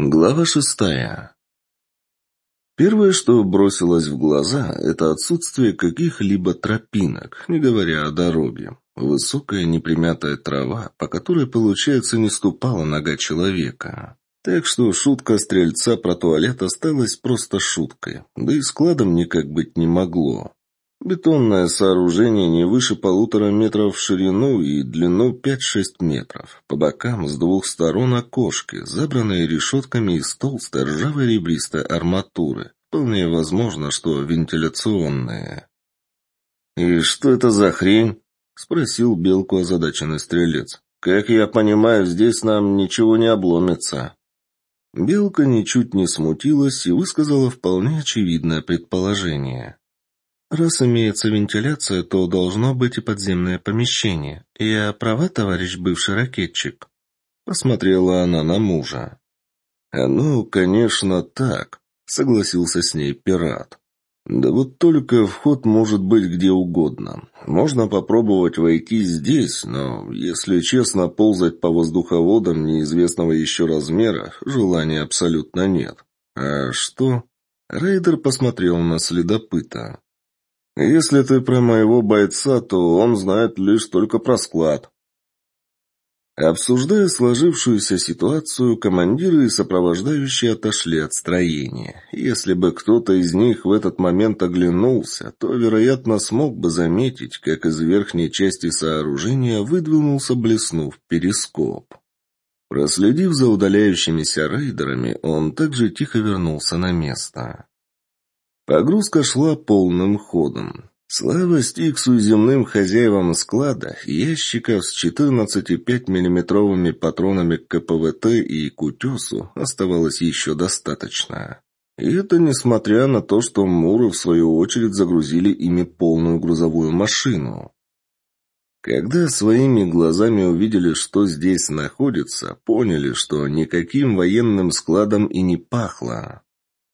Глава шестая. Первое, что бросилось в глаза, это отсутствие каких-либо тропинок, не говоря о дороге. Высокая непримятая трава, по которой, получается, не ступала нога человека. Так что шутка стрельца про туалет осталась просто шуткой, да и складом никак быть не могло. Бетонное сооружение не выше полутора метров в ширину и длину 5-6 метров. По бокам с двух сторон окошки, забранные решетками из толстой ржавой ребристой арматуры. Вполне возможно, что вентиляционные. «И что это за хрень?» — спросил Белку озадаченный стрелец. «Как я понимаю, здесь нам ничего не обломится». Белка ничуть не смутилась и высказала вполне очевидное предположение. Раз имеется вентиляция, то должно быть и подземное помещение. Я права, товарищ бывший ракетчик?» Посмотрела она на мужа. «Ну, конечно, так», — согласился с ней пират. «Да вот только вход может быть где угодно. Можно попробовать войти здесь, но, если честно, ползать по воздуховодам неизвестного еще размера желания абсолютно нет. А что?» Рейдер посмотрел на следопыта. Если ты про моего бойца, то он знает лишь только про склад. Обсуждая сложившуюся ситуацию, командиры и сопровождающие отошли от строения. Если бы кто-то из них в этот момент оглянулся, то, вероятно, смог бы заметить, как из верхней части сооружения выдвинулся, блеснув, перископ. Проследив за удаляющимися рейдерами, он также тихо вернулся на место. Погрузка шла полным ходом. Слава Стиксу и земным хозяевам склада, ящиков с 14,5 миллиметровыми патронами к КПВТ и к утесу оставалось еще достаточно. И это несмотря на то, что Муры, в свою очередь, загрузили ими полную грузовую машину. Когда своими глазами увидели, что здесь находится, поняли, что никаким военным складом и не пахло.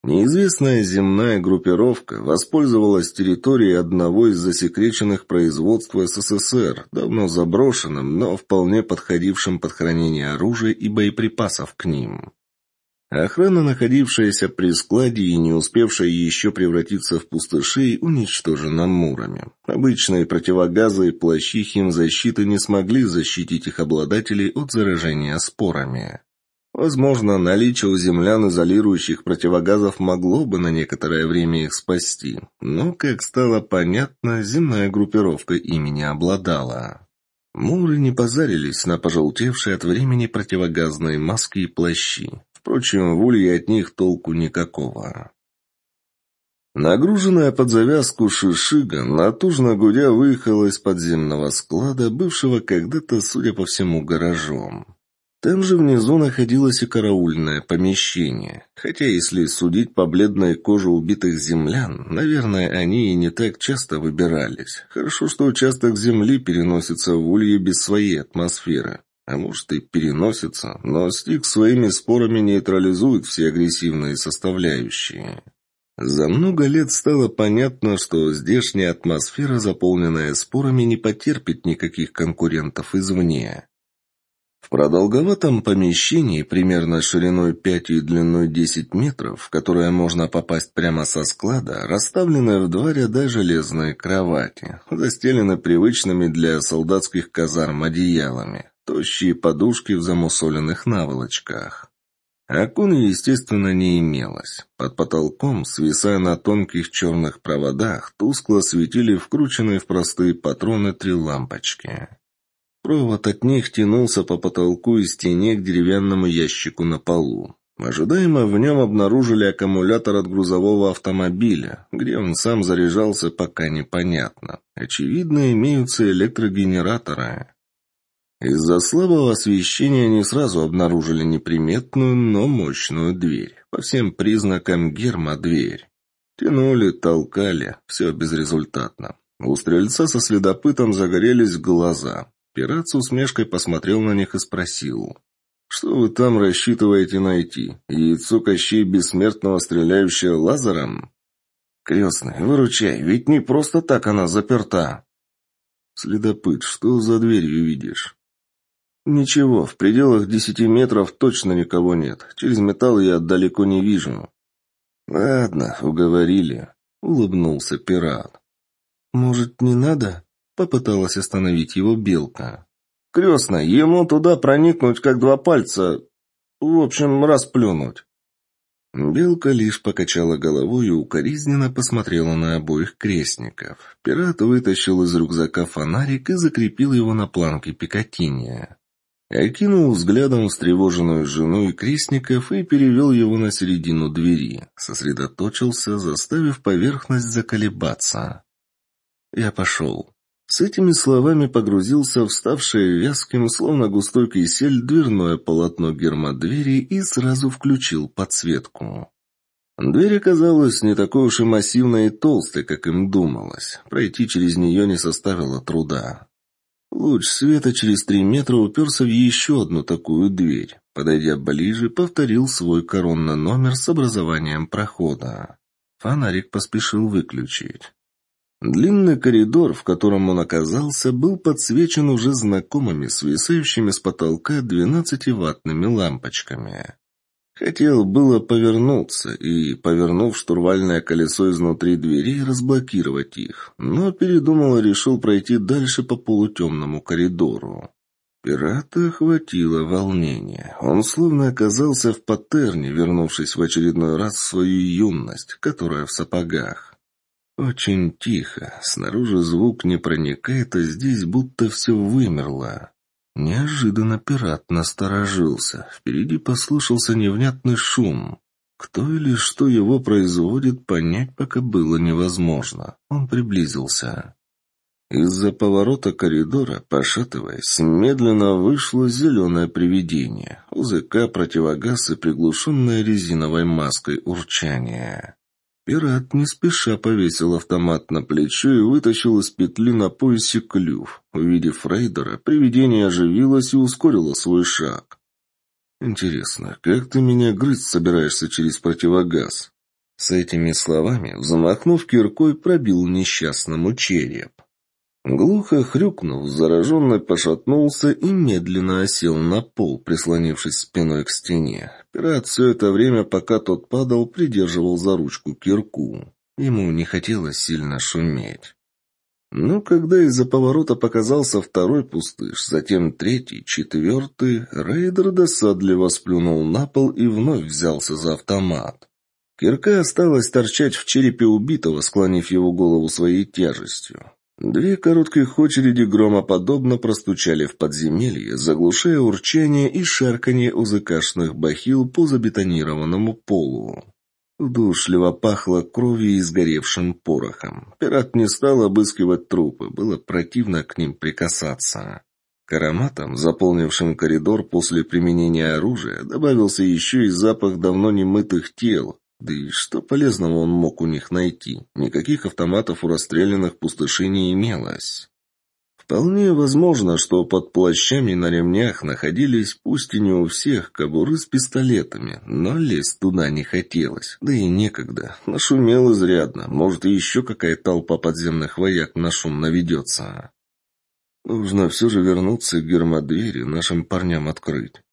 Неизвестная земная группировка воспользовалась территорией одного из засекреченных производств СССР, давно заброшенным, но вполне подходившим под хранение оружия и боеприпасов к ним. Охрана, находившаяся при складе и не успевшая еще превратиться в пустышей, уничтожена мурами. Обычные противогазы и плащи химзащиты не смогли защитить их обладателей от заражения спорами. Возможно, наличие у землян изолирующих противогазов могло бы на некоторое время их спасти, но, как стало понятно, земная группировка ими не обладала. Муры не позарились на пожелтевшие от времени противогазные маски и плащи. Впрочем, в улье от них толку никакого. Нагруженная под завязку шишига, натужно гудя, выехала из подземного склада, бывшего когда-то, судя по всему, гаражом. Там же внизу находилось и караульное помещение. Хотя, если судить по бледной коже убитых землян, наверное, они и не так часто выбирались. Хорошо, что участок земли переносится в улье без своей атмосферы. А может и переносится, но стик своими спорами нейтрализует все агрессивные составляющие. За много лет стало понятно, что здешняя атмосфера, заполненная спорами, не потерпит никаких конкурентов извне. В продолговатом помещении, примерно шириной 5 и длиной 10 метров, в которое можно попасть прямо со склада, расставлены в два ряда железные кровати, застелены привычными для солдатских казарм одеялами, тощие подушки в замусоленных наволочках. Окон, естественно, не имелось. Под потолком, свисая на тонких черных проводах, тускло светили вкрученные в простые патроны три лампочки. Провод от них тянулся по потолку и стене к деревянному ящику на полу. Ожидаемо в нем обнаружили аккумулятор от грузового автомобиля. Где он сам заряжался, пока непонятно. Очевидно, имеются электрогенераторы. Из-за слабого освещения не сразу обнаружили неприметную, но мощную дверь. По всем признакам гермодверь. Тянули, толкали, все безрезультатно. У стрельца со следопытом загорелись глаза. Пират с усмешкой посмотрел на них и спросил. «Что вы там рассчитываете найти? Яйцо Кощей Бессмертного, стреляющее лазером?» «Крестный, выручай, ведь не просто так она заперта!» «Следопыт, что за дверью видишь?» «Ничего, в пределах десяти метров точно никого нет. Через металл я далеко не вижу». «Ладно, уговорили», — улыбнулся пират. «Может, не надо?» — попыталась остановить его белка. «Крестно, ему туда проникнуть, как два пальца. В общем, расплюнуть». Белка лишь покачала головой и укоризненно посмотрела на обоих крестников. Пират вытащил из рюкзака фонарик и закрепил его на планке Пикатиния. Окинул взглядом встревоженную жену и крестников и перевел его на середину двери. Сосредоточился, заставив поверхность заколебаться. «Я пошел». С этими словами погрузился в ставшее вязким, словно густой кисель, дверное полотно гермодвери и сразу включил подсветку. Дверь оказалась не такой уж и массивной и толстой, как им думалось. Пройти через нее не составило труда. Луч света через три метра уперся в еще одну такую дверь. Подойдя ближе, повторил свой коронный номер с образованием прохода. Фонарик поспешил выключить. Длинный коридор, в котором он оказался, был подсвечен уже знакомыми, свисающими с потолка двенадцативаттными лампочками. Хотел было повернуться и, повернув штурвальное колесо изнутри дверей, разблокировать их, но передумал и решил пройти дальше по полутемному коридору. Пирата охватило волнение. Он словно оказался в паттерне, вернувшись в очередной раз в свою юность, которая в сапогах. Очень тихо, снаружи звук не проникает, а здесь будто все вымерло. Неожиданно пират насторожился. Впереди послышался невнятный шум. Кто или что его производит, понять пока было невозможно. Он приблизился. Из-за поворота коридора, пошатываясь, медленно вышло зеленое привидение. УЗК, противогаз и приглушенное резиновой маской урчание. Пират не спеша повесил автомат на плечо и вытащил из петли на поясе клюв. Увидев рейдера, привидение оживилось и ускорило свой шаг. «Интересно, как ты меня грызть собираешься через противогаз?» С этими словами, взмахнув киркой, пробил несчастному череп. Глухо хрюкнув, зараженный пошатнулся и медленно осел на пол, прислонившись спиной к стене. Пират все это время, пока тот падал, придерживал за ручку кирку. Ему не хотелось сильно шуметь. Но когда из-за поворота показался второй пустыш, затем третий, четвертый, рейдер досадливо сплюнул на пол и вновь взялся за автомат. Кирка осталась торчать в черепе убитого, склонив его голову своей тяжестью. Две коротких очереди громоподобно простучали в подземелье, заглушая урчание и шарканье узыкашных бахил по забетонированному полу. Удушливо пахло кровью и сгоревшим порохом. Пират не стал обыскивать трупы, было противно к ним прикасаться. К ароматам, заполнившим коридор после применения оружия, добавился еще и запах давно немытых тел, да и что полезного он мог у них найти? Никаких автоматов у расстрелянных пустышей не имелось. Вполне возможно, что под плащами на ремнях находились, пусть и не у всех, кобуры с пистолетами, но лезть туда не хотелось, да и некогда. Нашумел изрядно, может и еще какая толпа подземных вояк на шум наведется. Нужно все же вернуться к гермодвери, нашим парням открыть.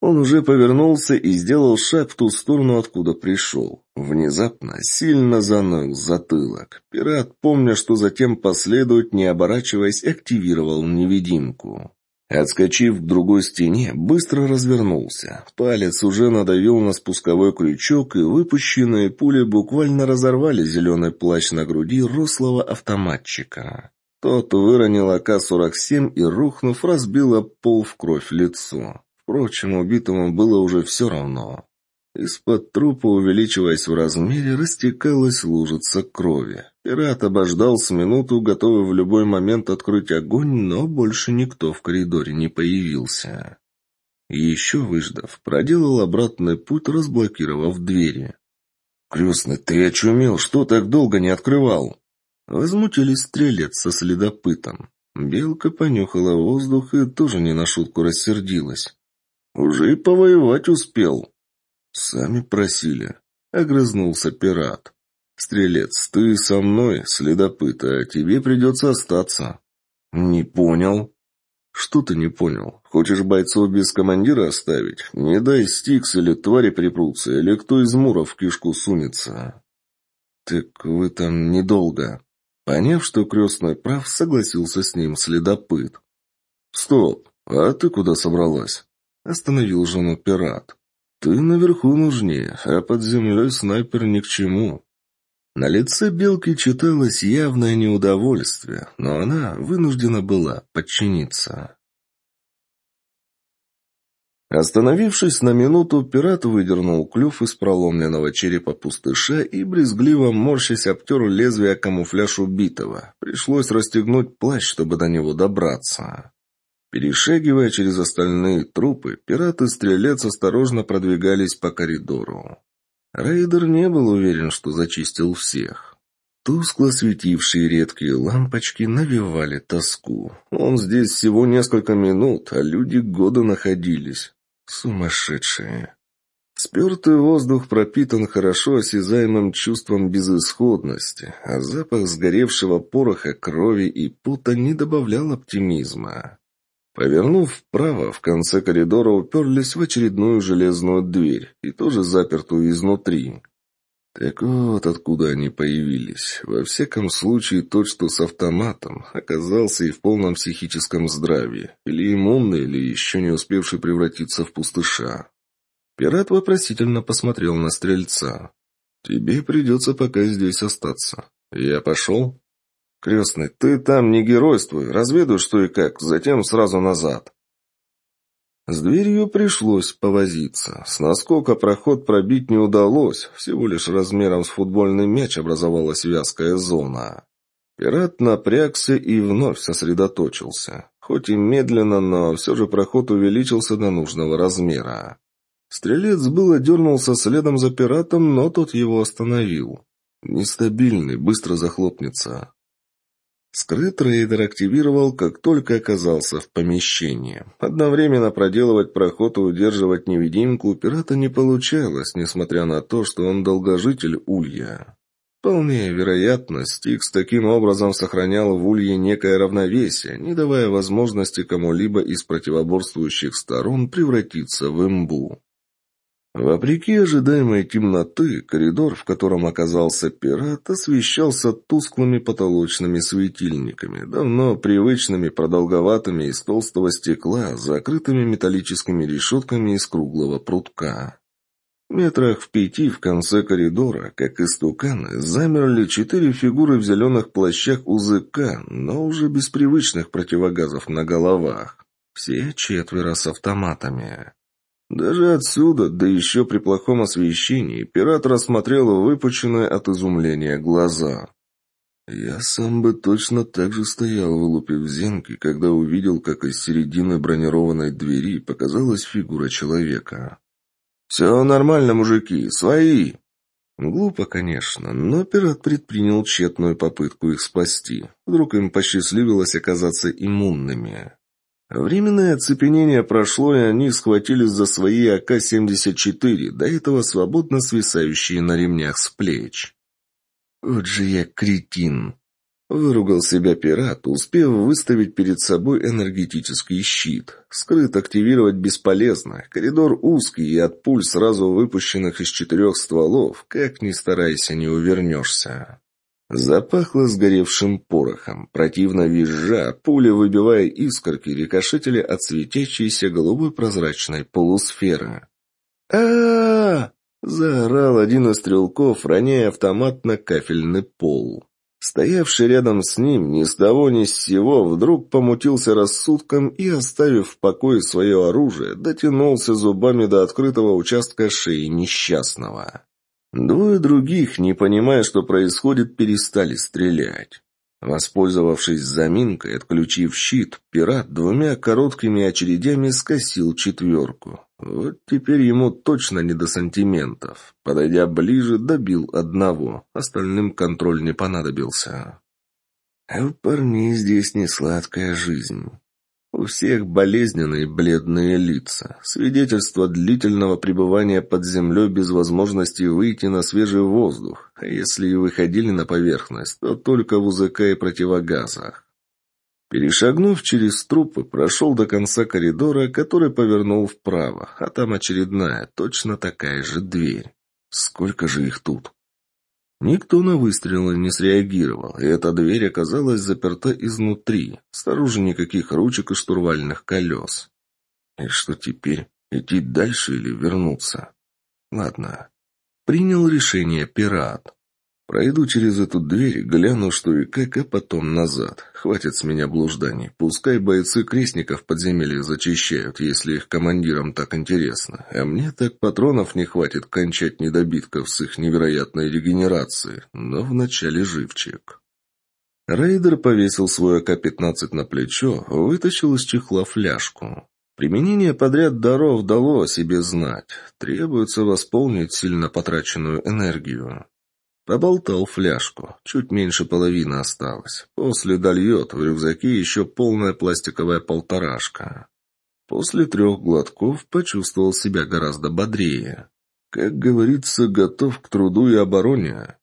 Он уже повернулся и сделал шаг в ту сторону, откуда пришел. Внезапно сильно заныл затылок. Пират, помня, что затем последует, не оборачиваясь, активировал невидимку. Отскочив к другой стене, быстро развернулся. Палец уже надавил на спусковой крючок, и выпущенные пули буквально разорвали зеленый плащ на груди рослого автоматчика. Тот выронил АК-47 и, рухнув, разбило пол в кровь лицо. Впрочем, убитому было уже все равно. Из-под трупа, увеличиваясь в размере, растекалась лужица крови. Пират обождал с минуту, готовый в любой момент открыть огонь, но больше никто в коридоре не появился. Еще выждав, проделал обратный путь, разблокировав двери. «Крестный, ты очумел? Что так долго не открывал?» Возмутились стрелец со следопытом. Белка понюхала воздух и тоже не на шутку рассердилась. Уже и повоевать успел. Сами просили. Огрызнулся пират. Стрелец, ты со мной, следопыт, а тебе придется остаться. Не понял. «Что ты не понял? Хочешь бойцов без командира оставить? Не дай стикс или твари припрутся, или кто из муров в кишку сунется». «Так вы там недолго». Поняв, что крестный прав, согласился с ним следопыт. «Стоп! А ты куда собралась?» Остановил жену пират. «Ты наверху нужнее, а под землей снайпер ни к чему». На лице белки читалось явное неудовольствие, но она вынуждена была подчиниться. Остановившись на минуту, пират выдернул клюв из проломленного черепа пустыша и, брезгливо морщась, обтер лезвие камуфляж убитого. Пришлось расстегнуть плащ, чтобы до него добраться. Перешагивая через остальные трупы, пират и стрелец осторожно продвигались по коридору. Рейдер не был уверен, что зачистил всех. Тускло светившие редкие лампочки навевали тоску. Он здесь всего несколько минут, а люди года находились. Сумасшедшие. Спертый воздух пропитан хорошо осязаемым чувством безысходности, а запах сгоревшего пороха, крови и пута не добавлял оптимизма. Повернув вправо, в конце коридора уперлись в очередную железную дверь, и тоже запертую изнутри. Так вот откуда они появились. Во всяком случае, тот, что с автоматом, оказался и в полном психическом здравии, или иммунный, или еще не успевший превратиться в пустыша. Пират вопросительно посмотрел на стрельца. «Тебе придется пока здесь остаться. Я пошел?» «Крестный, ты там не геройствуй, разведуй что и как, затем сразу назад». С дверью пришлось повозиться. С наскока проход пробить не удалось, всего лишь размером с футбольный мяч образовалась вязкая зона. Пират напрягся и вновь сосредоточился. Хоть и медленно, но все же проход увеличился до нужного размера. Стрелец было дернулся следом за пиратом, но тот его остановил. Нестабильный, быстро захлопнется. Скрыт рейдер активировал, как только оказался в помещении. Одновременно проделывать проход и удерживать невидимку у пирата не получалось, несмотря на то, что он долгожитель Улья. Вполне вероятно, Стикс таким образом сохранял в Улье некое равновесие, не давая возможности кому-либо из противоборствующих сторон превратиться в имбу. Вопреки ожидаемой темноты, коридор, в котором оказался пират, освещался тусклыми потолочными светильниками, давно привычными продолговатыми из толстого стекла, закрытыми металлическими решетками из круглого прутка. Метрах в пяти в конце коридора, как истуканы, замерли четыре фигуры в зеленых плащах УЗК, но уже без привычных противогазов на головах. Все четверо с автоматами. Даже отсюда, да еще при плохом освещении, пират рассмотрел выпученные от изумления глаза. Я сам бы точно так же стоял, вылупив зенки, когда увидел, как из середины бронированной двери показалась фигура человека. «Все нормально, мужики, свои!» Глупо, конечно, но пират предпринял тщетную попытку их спасти. Вдруг им посчастливилось оказаться иммунными. Временное оцепенение прошло, и они схватились за свои АК-74, до этого свободно свисающие на ремнях с плеч. «Вот же я кретин!» Выругал себя пират, успев выставить перед собой энергетический щит. Скрыт активировать бесполезно. Коридор узкий, и от пуль, сразу выпущенных из четырех стволов, как ни старайся, не увернешься. Запахло сгоревшим порохом. Противно визжа, пули, выбивая искорки, рикошетили от светящейся голубой прозрачной полусферы. а, -а, -а заорал один из стрелков, роняя автомат на кафельный пол. Стоявший рядом с ним ни с того ни с сего вдруг помутился рассудком и, оставив в покое свое оружие, дотянулся зубами до открытого участка шеи несчастного. Двое других, не понимая, что происходит, перестали стрелять. Воспользовавшись заминкой, отключив щит, пират двумя короткими очередями скосил четверку. Вот теперь ему точно не до сантиментов. Подойдя ближе, добил одного, остальным контроль не понадобился. А у парней здесь не сладкая жизнь. У всех болезненные бледные лица, свидетельство длительного пребывания под землей без возможности выйти на свежий воздух, а если и выходили на поверхность, то только в УЗК и противогазах. Перешагнув через трупы, прошел до конца коридора, который повернул вправо, а там очередная, точно такая же дверь. Сколько же их тут? Никто на выстрелы не среагировал, и эта дверь оказалась заперта изнутри. Снаружи никаких ручек и штурвальных колес. И что теперь? Идти дальше или вернуться? Ладно. Принял решение пират. Пройду через эту дверь, гляну, что и как, а потом назад. Хватит с меня блужданий. Пускай бойцы крестников подземелья зачищают, если их командирам так интересно. А мне так патронов не хватит кончать недобитков с их невероятной регенерацией. Но вначале живчик. Рейдер повесил свой АК-15 на плечо, вытащил из чехла фляжку. Применение подряд даров дало о себе знать. Требуется восполнить сильно потраченную энергию. Поболтал фляжку. Чуть меньше половины осталось. После дольет, в рюкзаке еще полная пластиковая полторашка. После трех глотков почувствовал себя гораздо бодрее. Как говорится, готов к труду и обороне.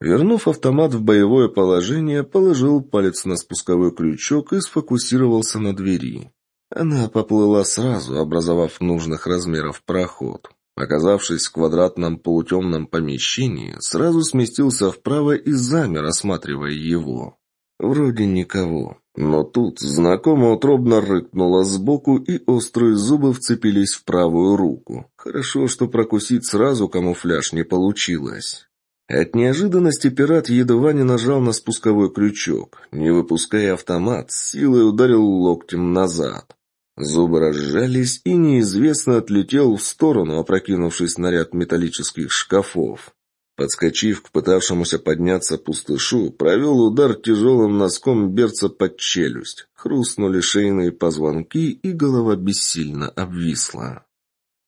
Вернув автомат в боевое положение, положил палец на спусковой крючок и сфокусировался на двери. Она поплыла сразу, образовав нужных размеров проход. Оказавшись в квадратном полутемном помещении, сразу сместился вправо и замер, осматривая его. Вроде никого. Но тут знакомо утробно рыкнуло сбоку, и острые зубы вцепились в правую руку. Хорошо, что прокусить сразу камуфляж не получилось. От неожиданности пират едва не нажал на спусковой крючок. Не выпуская автомат, силой ударил локтем назад. Зубы разжались, и неизвестно отлетел в сторону, опрокинувшись на ряд металлических шкафов. Подскочив к пытавшемуся подняться пустышу, провел удар тяжелым носком берца под челюсть. Хрустнули шейные позвонки, и голова бессильно обвисла.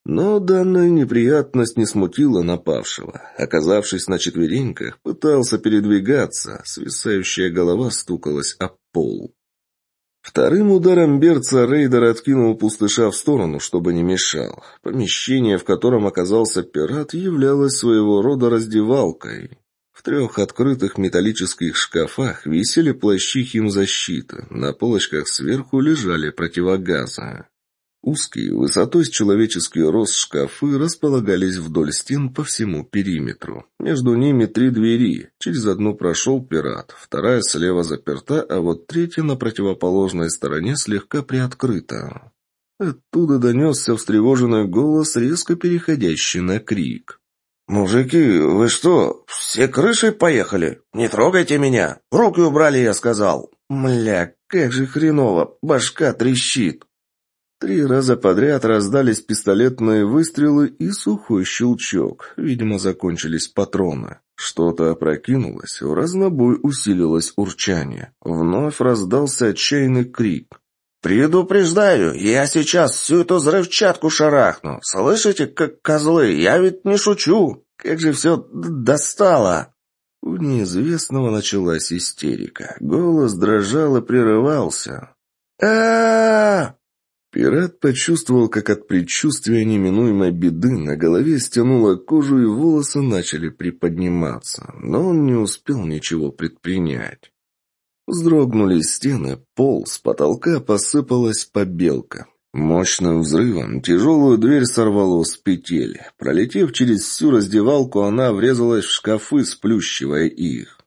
Но данная неприятность не смутила напавшего. Оказавшись на четвереньках, пытался передвигаться, свисающая голова стукалась об пол. Вторым ударом берца рейдер откинул пустыша в сторону, чтобы не мешал. Помещение, в котором оказался пират, являлось своего рода раздевалкой. В трех открытых металлических шкафах висели плащи химзащиты, на полочках сверху лежали противогазы. Узкие, высотой с человеческий рост шкафы располагались вдоль стен по всему периметру. Между ними три двери. Через одну прошел пират, вторая слева заперта, а вот третья на противоположной стороне слегка приоткрыта. Оттуда донесся встревоженный голос, резко переходящий на крик. «Мужики, вы что, все крышей поехали? Не трогайте меня! Руки убрали, я сказал! Мля, как же хреново, башка трещит!» Три раза подряд раздались пистолетные выстрелы и сухой щелчок. Видимо, закончились патроны. Что-то опрокинулось, в разнобой усилилось урчание. Вновь раздался отчаянный крик. «Предупреждаю, я сейчас всю эту взрывчатку шарахну. Слышите, как козлы? Я ведь не шучу. Как же все достало!» У неизвестного началась истерика. Голос дрожал и прерывался. а, -а, -а Пират почувствовал, как от предчувствия неминуемой беды на голове стянуло кожу и волосы начали приподниматься, но он не успел ничего предпринять. Вздрогнули стены, пол, с потолка посыпалась побелка. Мощным взрывом тяжелую дверь сорвало с петель. Пролетев через всю раздевалку, она врезалась в шкафы, сплющивая их.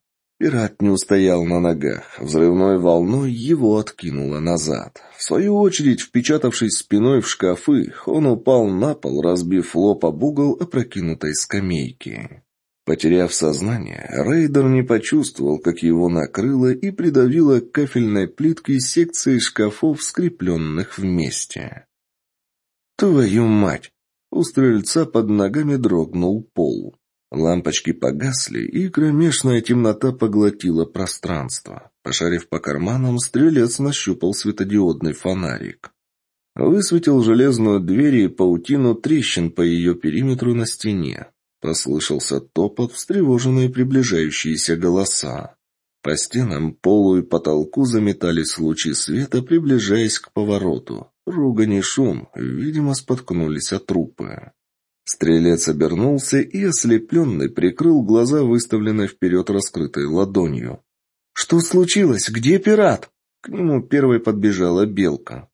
Пират не устоял на ногах. Взрывной волной его откинуло назад. В свою очередь, впечатавшись спиной в шкафы, он упал на пол, разбив лоб об угол опрокинутой скамейки. Потеряв сознание, рейдер не почувствовал, как его накрыло и придавило к кафельной плитке секции шкафов, скрепленных вместе. «Твою мать!» У стрельца под ногами дрогнул пол. Лампочки погасли, и кромешная темнота поглотила пространство. Пошарив по карманам, стрелец нащупал светодиодный фонарик. Высветил железную дверь и паутину трещин по ее периметру на стене. Послышался топот, встревоженные приближающиеся голоса. По стенам, полу и потолку заметались лучи света, приближаясь к повороту. Ругань и шум, видимо, споткнулись от трупы. Стрелец обернулся и, ослепленный, прикрыл глаза, выставленной вперед раскрытой ладонью. «Что случилось? Где пират?» К нему первой подбежала белка.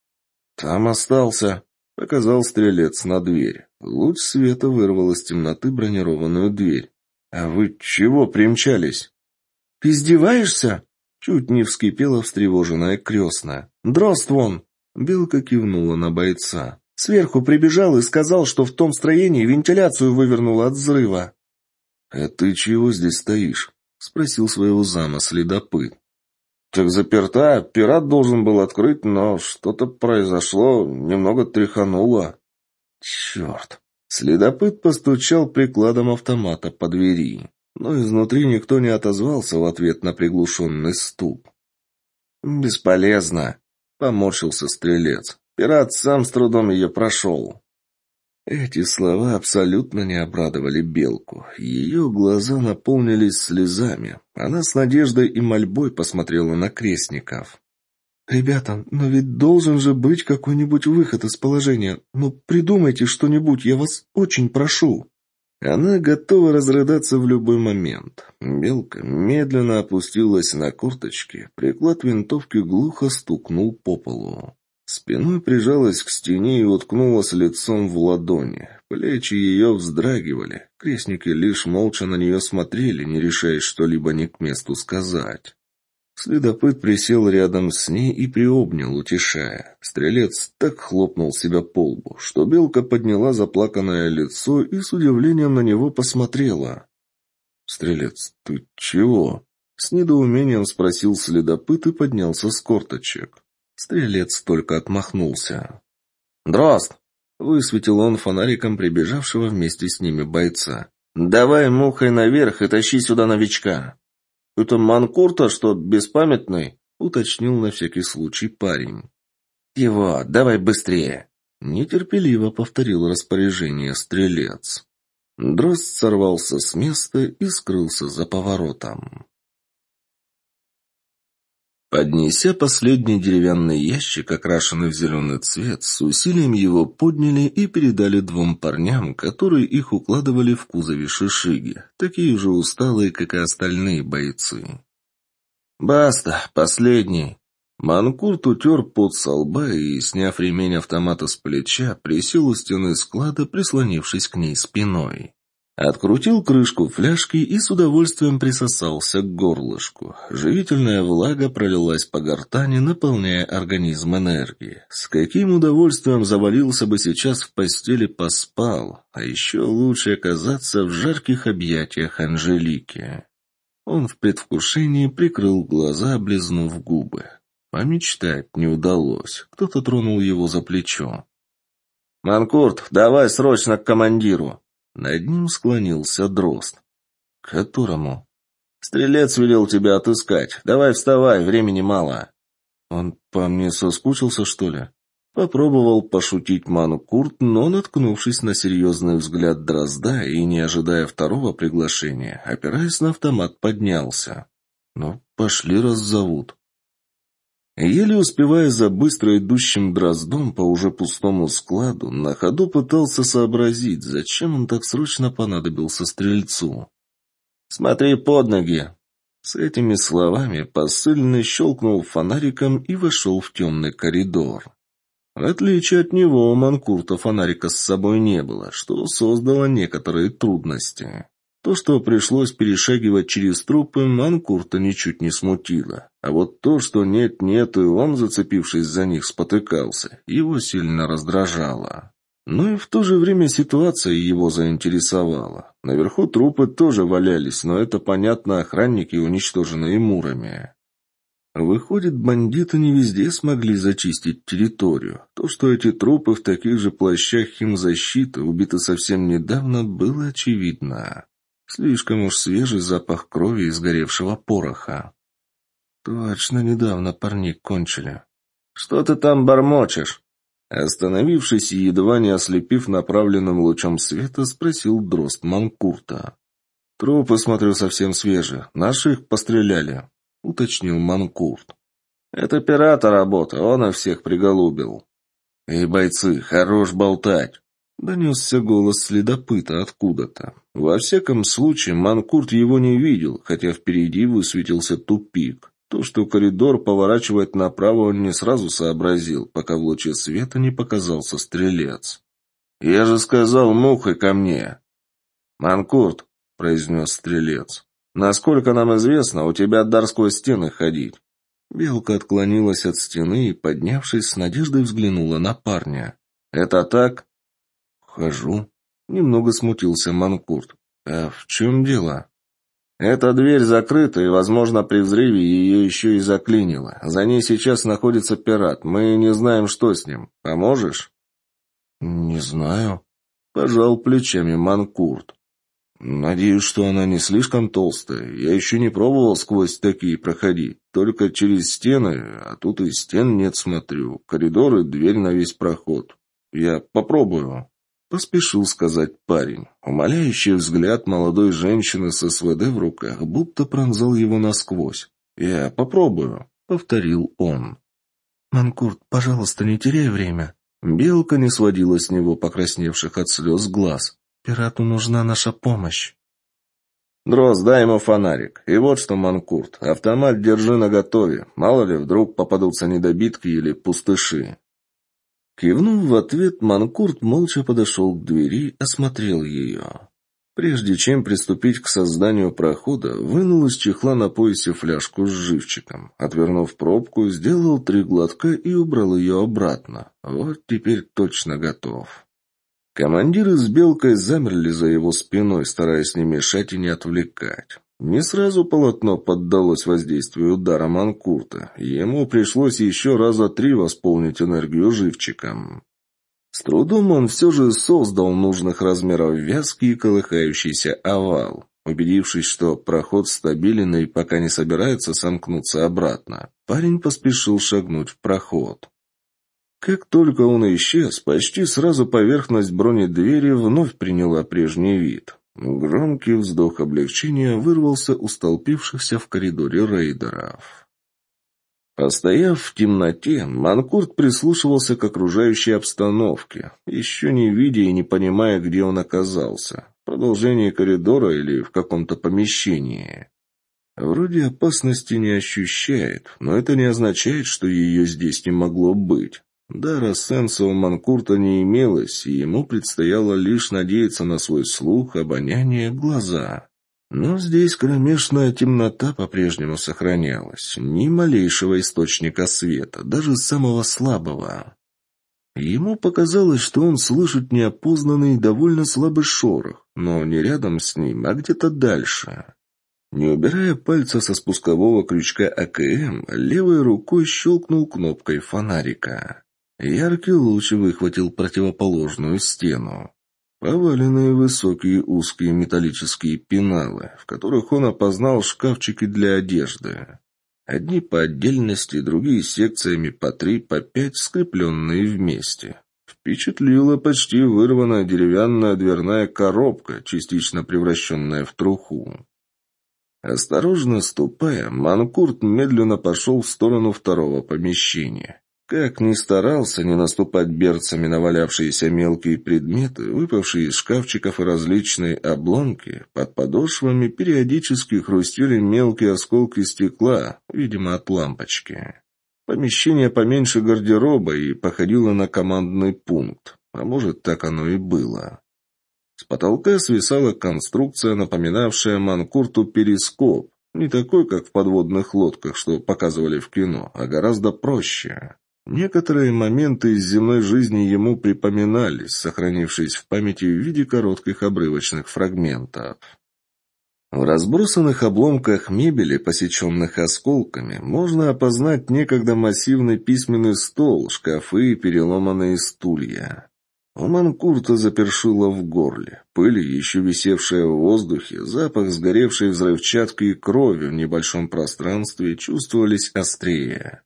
«Там остался», — показал стрелец на дверь. Луч света вырвал из темноты бронированную дверь. «А вы чего примчались?» «Издеваешься?» Чуть не вскипела встревоженная крестная. «Дрозд вон!» Белка кивнула на бойца. «Сверху прибежал и сказал, что в том строении вентиляцию вывернуло от взрыва». «А ты чего здесь стоишь?» — спросил своего зама следопыт. «Так заперта, пират должен был открыть, но что-то произошло, немного тряхануло». «Черт!» Следопыт постучал прикладом автомата по двери но изнутри никто не отозвался в ответ на приглушенный стук. «Бесполезно», — поморщился стрелец. «Пират сам с трудом ее прошел». Эти слова абсолютно не обрадовали Белку. Ее глаза наполнились слезами. Она с надеждой и мольбой посмотрела на крестников. «Ребята, но ведь должен же быть какой-нибудь выход из положения. Ну, придумайте что-нибудь, я вас очень прошу». Она готова разрыдаться в любой момент. Белка медленно опустилась на курточки, приклад винтовки глухо стукнул по полу. Спиной прижалась к стене и уткнулась лицом в ладони. Плечи ее вздрагивали. Крестники лишь молча на нее смотрели, не решаясь что-либо не к месту сказать. Следопыт присел рядом с ней и приобнял, утешая. Стрелец так хлопнул себя по лбу, что белка подняла заплаканное лицо и с удивлением на него посмотрела. «Стрелец, ты чего?» С недоумением спросил следопыт и поднялся с корточек. Стрелец только отмахнулся. «Дрозд!» — высветил он фонариком прибежавшего вместе с ними бойца. «Давай мухой наверх и тащи сюда новичка!» «Это Манкурта, что беспамятный?» — уточнил на всякий случай парень. «Его, давай быстрее!» — нетерпеливо повторил распоряжение стрелец. Дрозд сорвался с места и скрылся за поворотом. Поднеся последний деревянный ящик, окрашенный в зеленый цвет, с усилием его подняли и передали двум парням, которые их укладывали в кузове шишиги, такие же усталые, как и остальные бойцы. «Баста, последний!» Манкурт утер пот со лба и, сняв ремень автомата с плеча, присел у стены склада, прислонившись к ней спиной. Открутил крышку фляжки и с удовольствием присосался к горлышку. Живительная влага пролилась по гортани, наполняя организм энергией. С каким удовольствием завалился бы сейчас в постели поспал, а еще лучше оказаться в жарких объятиях Анжелики. Он в предвкушении прикрыл глаза, облизнув губы. Помечтать не удалось. Кто-то тронул его за плечо. «Манкурт, давай срочно к командиру!» Над ним склонился дрозд. «Которому?» «Стрелец велел тебя отыскать. Давай вставай, времени мало». «Он по мне соскучился, что ли?» Попробовал пошутить Ману Курт, но, наткнувшись на серьезный взгляд Дрозда и не ожидая второго приглашения, опираясь на автомат, поднялся. «Ну, пошли, раз зовут». Еле успевая за быстро идущим дроздом по уже пустому складу, на ходу пытался сообразить, зачем он так срочно понадобился стрельцу. «Смотри под ноги!» С этими словами посыльный щелкнул фонариком и вошел в темный коридор. В отличие от него, у Манкурта фонарика с собой не было, что создало некоторые трудности. То, что пришлось перешагивать через трупы, Манкурта ничуть не смутило. А вот то, что нет-нет, и он, зацепившись за них, спотыкался, его сильно раздражало. Но и в то же время ситуация его заинтересовала. Наверху трупы тоже валялись, но это, понятно, охранники, уничтоженные мурами. Выходит, бандиты не везде смогли зачистить территорию. То, что эти трупы в таких же плащах химзащиты убиты совсем недавно, было очевидно. Слишком уж свежий запах крови и сгоревшего пороха. Точно недавно парник кончили. «Что ты там бормочешь?» Остановившись и едва не ослепив направленным лучом света, спросил дрозд Манкурта. «Трупы, смотрю, совсем свежие. Наших постреляли», — уточнил Манкурт. «Это пирата работа, он их всех приголубил». «Эй, бойцы, хорош болтать!» Донесся голос следопыта откуда-то. Во всяком случае, Манкурт его не видел, хотя впереди высветился тупик. То, что коридор поворачивает направо, он не сразу сообразил, пока в луче света не показался стрелец. «Я же сказал, мухой ко мне!» «Манкурт», — произнес стрелец, — «насколько нам известно, у тебя дар сквозь стены ходить». Белка отклонилась от стены и, поднявшись, с надеждой взглянула на парня. «Это так?» «Хожу». Немного смутился Манкурт. «А в чем дело?» «Эта дверь закрыта, и, возможно, при взрыве ее еще и заклинило. За ней сейчас находится пират. Мы не знаем, что с ним. Поможешь?» «Не знаю». Пожал плечами Манкурт. «Надеюсь, что она не слишком толстая. Я еще не пробовал сквозь такие проходить. Только через стены, а тут и стен нет, смотрю. Коридоры, дверь на весь проход. Я попробую». Поспешил сказать парень. Умоляющий взгляд молодой женщины с СВД в руках будто пронзал его насквозь. «Я попробую», — повторил он. «Манкурт, пожалуйста, не теряй время». Белка не сводила с него покрасневших от слез глаз. «Пирату нужна наша помощь». «Дрозд, дай ему фонарик. И вот что, Манкурт, автомат держи наготове. Мало ли, вдруг попадутся недобитки или пустыши». Кивнув в ответ, Манкурт молча подошел к двери, осмотрел ее. Прежде чем приступить к созданию прохода, вынул из чехла на поясе фляжку с живчиком. Отвернув пробку, сделал три глотка и убрал ее обратно. Вот теперь точно готов. Командиры с Белкой замерли за его спиной, стараясь не мешать и не отвлекать. Не сразу полотно поддалось воздействию удара Манкурта. Ему пришлось еще раза три восполнить энергию живчиком. С трудом он все же создал нужных размеров вязкий и колыхающийся овал. Убедившись, что проход стабилен и пока не собирается сомкнуться обратно, парень поспешил шагнуть в проход. Как только он исчез, почти сразу поверхность бронедвери вновь приняла прежний вид. Громкий вздох облегчения вырвался у столпившихся в коридоре рейдеров. Постояв в темноте, Манкурт прислушивался к окружающей обстановке, еще не видя и не понимая, где он оказался. В продолжении коридора или в каком-то помещении. Вроде опасности не ощущает, но это не означает, что ее здесь не могло быть. Дара сенса у Манкурта не имелось, и ему предстояло лишь надеяться на свой слух, обоняние, глаза. Но здесь кромешная темнота по-прежнему сохранялась. Ни малейшего источника света, даже самого слабого. Ему показалось, что он слышит неопознанный довольно слабый шорох, но не рядом с ним, а где-то дальше. Не убирая пальца со спускового крючка АКМ, левой рукой щелкнул кнопкой фонарика. Яркий луч выхватил противоположную стену. Поваленные высокие узкие металлические пеналы, в которых он опознал шкафчики для одежды. Одни по отдельности, другие секциями по три, по пять, скрепленные вместе. Впечатлила почти вырванная деревянная дверная коробка, частично превращенная в труху. Осторожно ступая, Манкурт медленно пошел в сторону второго помещения. Как ни старался не наступать берцами на валявшиеся мелкие предметы, выпавшие из шкафчиков и различные обломки, под подошвами периодически хрустели мелкие осколки стекла, видимо, от лампочки. Помещение поменьше гардероба и походило на командный пункт, а может, так оно и было. С потолка свисала конструкция, напоминавшая Манкурту перископ, не такой, как в подводных лодках, что показывали в кино, а гораздо проще. Некоторые моменты из земной жизни ему припоминались, сохранившись в памяти в виде коротких обрывочных фрагментов. В разбросанных обломках мебели, посеченных осколками, можно опознать некогда массивный письменный стол, шкафы и переломанные стулья. У Манкурта запершило в горле. Пыль, еще висевшая в воздухе, запах сгоревшей взрывчаткой и крови в небольшом пространстве чувствовались острее.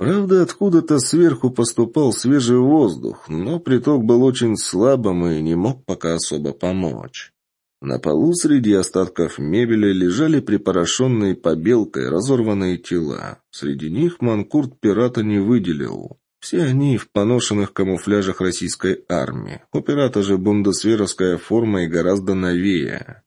Правда, откуда-то сверху поступал свежий воздух, но приток был очень слабым и не мог пока особо помочь. На полу среди остатков мебели лежали припорошенные побелкой разорванные тела. Среди них манкурт пирата не выделил. Все они в поношенных камуфляжах российской армии. У пирата же бундесверовская форма и гораздо новее.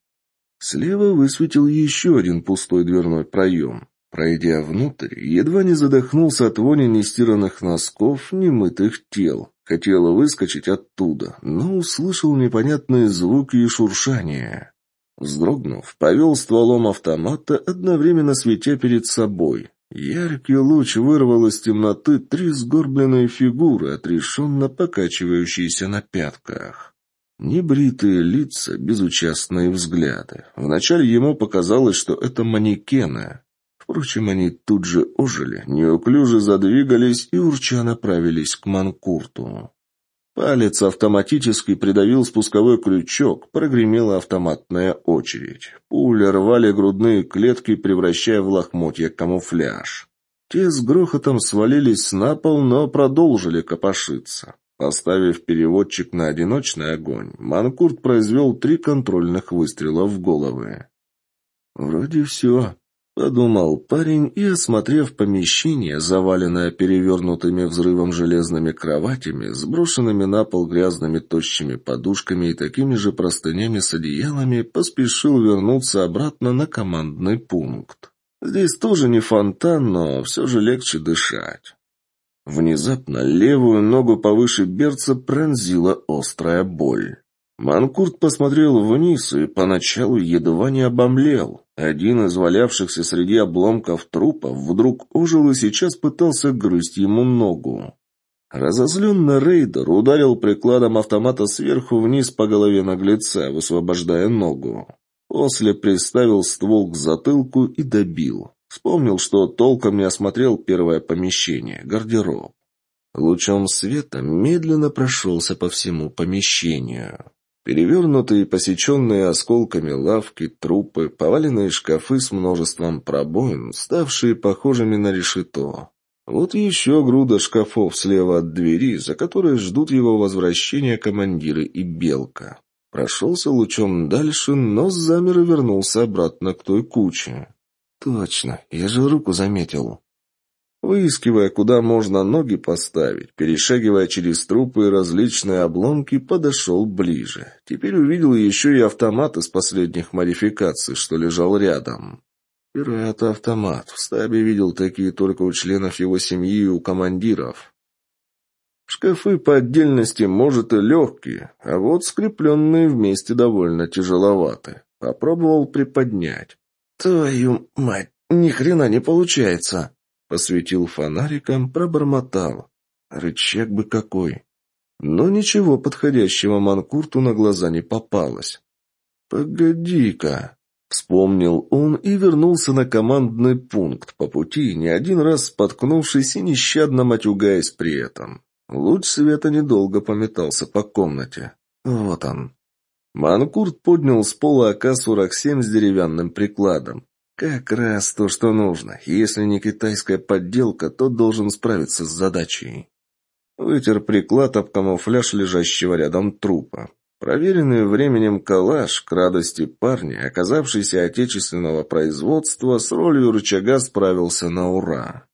Слева высветил еще один пустой дверной проем. Пройдя внутрь, едва не задохнулся от вони нестиранных носков, немытых тел. Хотел выскочить оттуда, но услышал непонятные звуки и шуршание. Вздрогнув, повел стволом автомата, одновременно светя перед собой. Яркий луч вырвал из темноты три сгорбленные фигуры, отрешенно покачивающиеся на пятках. Небритые лица, безучастные взгляды. Вначале ему показалось, что это манекены. Впрочем, они тут же ожили, неуклюже задвигались и урча направились к Манкурту. Палец автоматически придавил спусковой крючок, прогремела автоматная очередь. Пули рвали грудные клетки, превращая в лохмотья камуфляж. Те с грохотом свалились на пол, но продолжили копошиться. Поставив переводчик на одиночный огонь, Манкурт произвел три контрольных выстрела в головы. «Вроде все», Подумал парень и, осмотрев помещение, заваленное перевернутыми взрывом железными кроватями, сброшенными на пол грязными тощими подушками и такими же простынями с одеялами, поспешил вернуться обратно на командный пункт. Здесь тоже не фонтан, но все же легче дышать. Внезапно левую ногу повыше берца пронзила острая боль. Манкурт посмотрел вниз и поначалу едва не обомлел. Один из валявшихся среди обломков трупов вдруг ожил и сейчас пытался грызть ему ногу. Разозленный рейдер ударил прикладом автомата сверху вниз по голове наглеца, высвобождая ногу. После приставил ствол к затылку и добил. Вспомнил, что толком не осмотрел первое помещение, гардероб. Лучом света медленно прошелся по всему помещению. Перевернутые посеченные осколками лавки, трупы, поваленные шкафы с множеством пробоин, ставшие похожими на решето. Вот еще груда шкафов слева от двери, за которой ждут его возвращения командиры и белка. Прошелся лучом дальше, но замер и вернулся обратно к той куче. «Точно, я же руку заметил». Выискивая, куда можно ноги поставить, перешагивая через трупы и различные обломки, подошел ближе. Теперь увидел еще и автомат из последних модификаций, что лежал рядом. Пират-автомат. В стабе видел такие только у членов его семьи и у командиров. Шкафы по отдельности, может, и легкие, а вот скрепленные вместе довольно тяжеловаты. Попробовал приподнять. «Твою мать, ни хрена не получается!» Посветил фонариком, пробормотал. Рычаг бы какой. Но ничего подходящего Манкурту на глаза не попалось. «Погоди-ка!» Вспомнил он и вернулся на командный пункт по пути, не один раз споткнувшись и нещадно матюгаясь при этом. Луч света недолго пометался по комнате. Вот он. Манкурт поднял с пола АК-47 с деревянным прикладом. Как раз то, что нужно. Если не китайская подделка, то должен справиться с задачей. Вытер приклад об камуфляж лежащего рядом трупа. Проверенный временем калаш, к радости парня, оказавшийся отечественного производства, с ролью рычага справился на ура.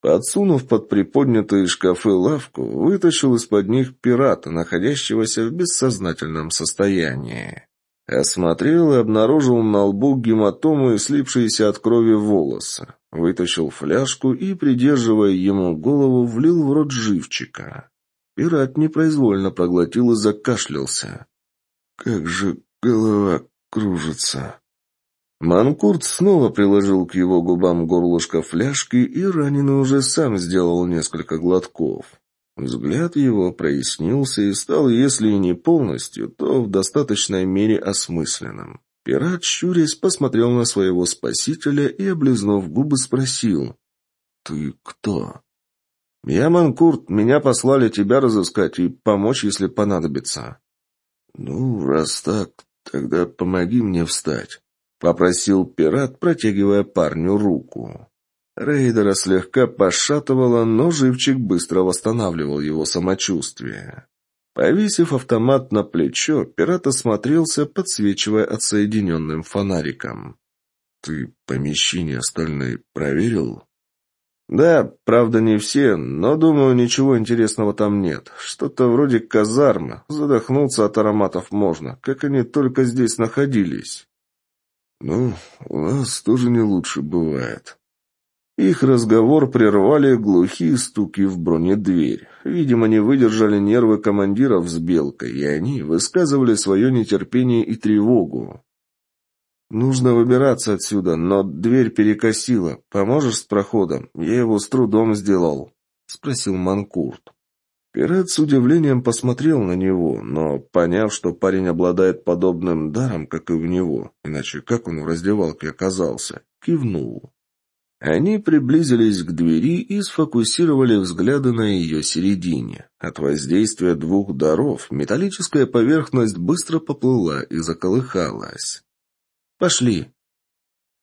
Подсунув под приподнятые шкафы лавку, вытащил из-под них пирата, находящегося в бессознательном состоянии. Осмотрел и обнаружил на лбу гематому и слипшиеся от крови волосы. Вытащил фляжку и, придерживая ему голову, влил в рот живчика. Пират непроизвольно проглотил и закашлялся. «Как же голова кружится!» Манкурт снова приложил к его губам горлышко фляжки, и раненый уже сам сделал несколько глотков. Взгляд его прояснился и стал, если и не полностью, то в достаточной мере осмысленным. Пират, щурясь, посмотрел на своего спасителя и, облизнув губы, спросил. «Ты кто?» «Я Манкурт. Меня послали тебя разыскать и помочь, если понадобится». «Ну, раз так, тогда помоги мне встать», — попросил пират, протягивая парню руку. Рейдера слегка пошатывало, но живчик быстро восстанавливал его самочувствие. Повесив автомат на плечо, пират осмотрелся, подсвечивая отсоединенным фонариком. «Ты помещения остальные проверил?» «Да, правда не все, но, думаю, ничего интересного там нет. Что-то вроде казармы. Задохнуться от ароматов можно, как они только здесь находились». «Ну, у нас тоже не лучше бывает», Их разговор прервали глухие стуки в бронедверь. Видимо, не выдержали нервы командиров с Белкой, и они высказывали свое нетерпение и тревогу. «Нужно выбираться отсюда, но дверь перекосила. Поможешь с проходом? Я его с трудом сделал», — спросил Манкурт. Пират с удивлением посмотрел на него, но, поняв, что парень обладает подобным даром, как и в него, иначе как он в раздевалке оказался, кивнул. Они приблизились к двери и сфокусировали взгляды на ее середине. От воздействия двух даров металлическая поверхность быстро поплыла и заколыхалась. «Пошли!»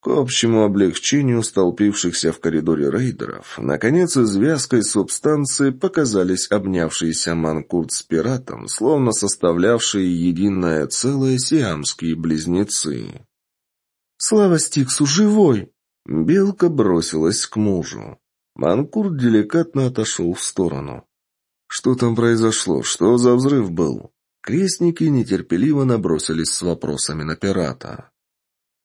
К общему облегчению столпившихся в коридоре рейдеров, наконец из вязкой субстанции показались обнявшиеся Манкурт с пиратом, словно составлявшие единое целое сиамские близнецы. «Слава Стиксу, живой!» Белка бросилась к мужу. Манкурт деликатно отошел в сторону. «Что там произошло? Что за взрыв был?» Крестники нетерпеливо набросились с вопросами на пирата.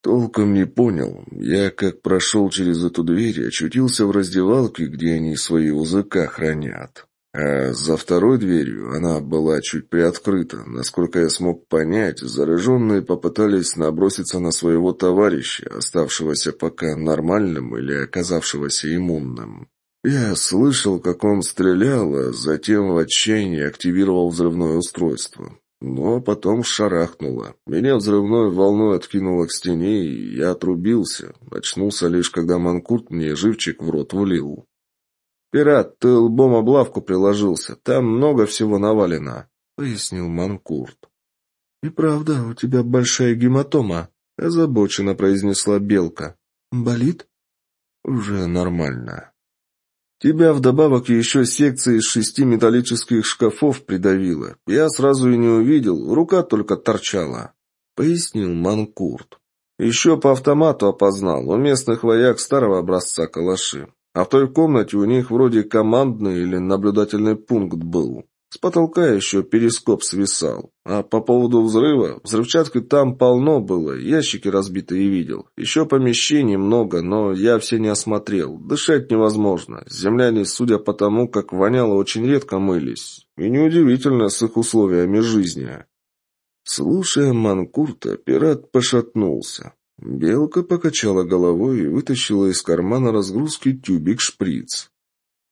«Толком не понял. Я, как прошел через эту дверь, очутился в раздевалке, где они свои узыка хранят. А за второй дверью она была чуть приоткрыта. Насколько я смог понять, зараженные попытались наброситься на своего товарища, оставшегося пока нормальным или оказавшегося иммунным. Я слышал, как он стрелял, а затем в отчаянии активировал взрывное устройство. Но потом шарахнуло. Меня взрывной волной откинуло к стене, и я отрубился. Очнулся лишь, когда Манкурт мне живчик в рот влил. «Пират, ты лбом облавку приложился. Там много всего навалено», — пояснил Манкурт. «И правда, у тебя большая гематома», — озабоченно произнесла Белка. «Болит?» «Уже нормально». «Тебя вдобавок еще секция из шести металлических шкафов придавила. Я сразу и не увидел, рука только торчала», — пояснил Манкурт. «Еще по автомату опознал. У местных вояк старого образца калаши. А в той комнате у них вроде командный или наблюдательный пункт был. С потолка еще перископ свисал. А по поводу взрыва, взрывчатки там полно было, ящики разбитые видел. Еще помещений много, но я все не осмотрел. Дышать невозможно. Земляне, судя по тому, как воняло, очень редко мылись. И неудивительно с их условиями жизни. Слушая Манкурта, пират пошатнулся. Белка покачала головой и вытащила из кармана разгрузки тюбик-шприц.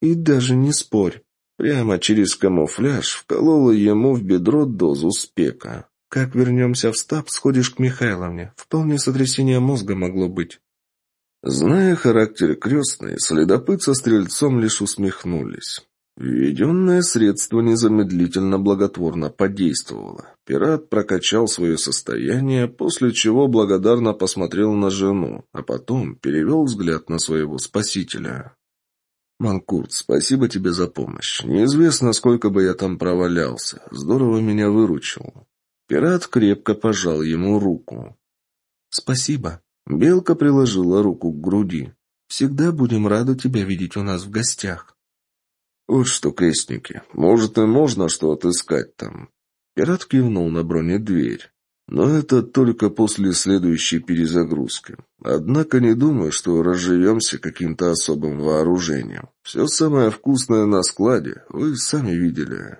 «И даже не спорь». Прямо через камуфляж вколола ему в бедро дозу спека. «Как вернемся в стаб, сходишь к Михайловне. Вполне сотрясение мозга могло быть». Зная характер крестной, следопыт со стрельцом лишь усмехнулись. Введенное средство незамедлительно благотворно подействовало. Пират прокачал свое состояние, после чего благодарно посмотрел на жену, а потом перевел взгляд на своего спасителя. «Манкурт, спасибо тебе за помощь. Неизвестно, сколько бы я там провалялся. Здорово меня выручил». Пират крепко пожал ему руку. «Спасибо». Белка приложила руку к груди. «Всегда будем рады тебя видеть у нас в гостях». «Вот что, крестники, может и можно что отыскать там». Пират кивнул на бронедверь. Но это только после следующей перезагрузки. Однако не думаю, что разживемся каким-то особым вооружением. Все самое вкусное на складе, вы сами видели.